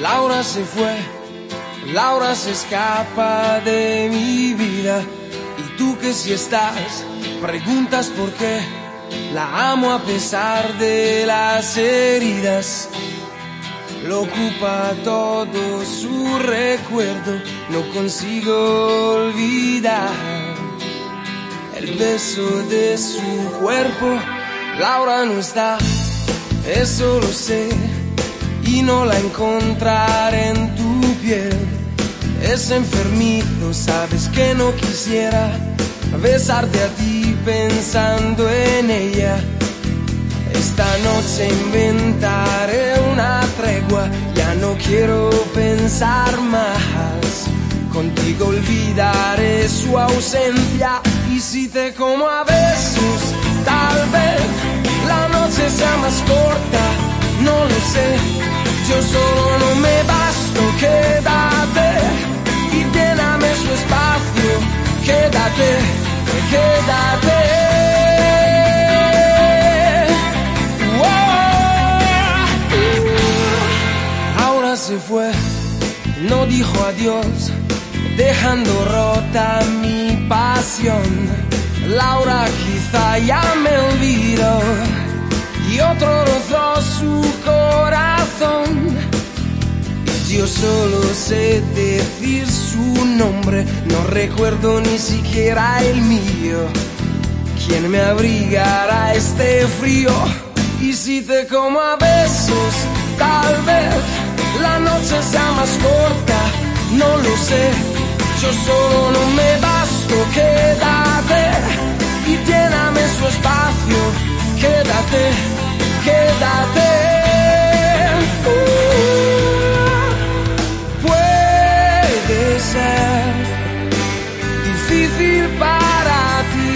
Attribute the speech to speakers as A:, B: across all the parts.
A: Laura se fue, Laura se escapa de mi vida. Y tú que si estás, preguntas por qué, la amo a pesar de las heridas. Lo ocupa todo su recuerdo, no consigo olvidar el beso de su cuerpo. Laura no está, eso lo sé, y no la encontraré en tu piel. Es enfermito, sabes que no quisiera besarte a ti pensando en ella. Esta noche inventaré una tregua, ya no quiero pensar más. Contigo olvidaré su ausencia y si te como a besos, tal vez la noche sea más corta, no lo sé. Yo solo no me basto, quédate y lléname su espacio, quédate, quédate. Ahora se fue, no dijo adiós, dejando rota mi pasión. Laura quizá ya me olvidó y otro decir su nombre, no recuerdo ni siquiera el mío. ¿Quién me abrigará este frío? Y si te como a besos, tal vez la noche sea más corta, no lo sé. Yo solo no me basto, quédate y lléname su espacio, quédate. Ser difícil para ti,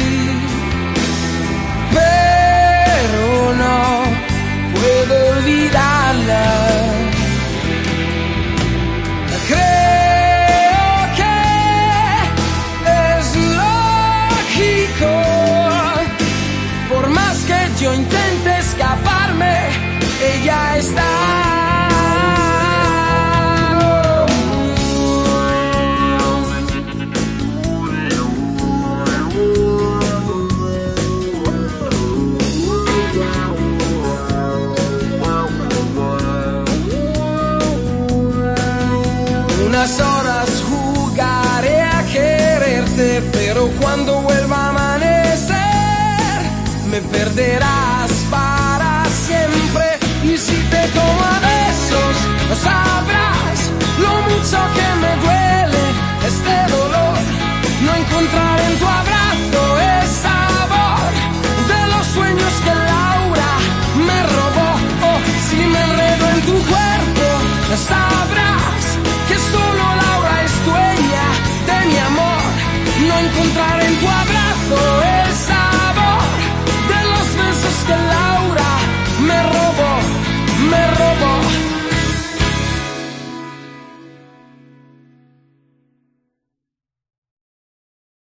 A: pero no puedo olvidarla. Creo que es lógico, por más que yo intente escaparme, ella está. unas horas jugaré a quererte, pero cuando vuelva a amanecer me perderás para siempre. Y si te tomo a besos, sabrás lo mucho que me duele este dolor. No encontrar en tu abrazo el sabor de los sueños que Laura me robó. Oh, si me enredo en tu cuerpo,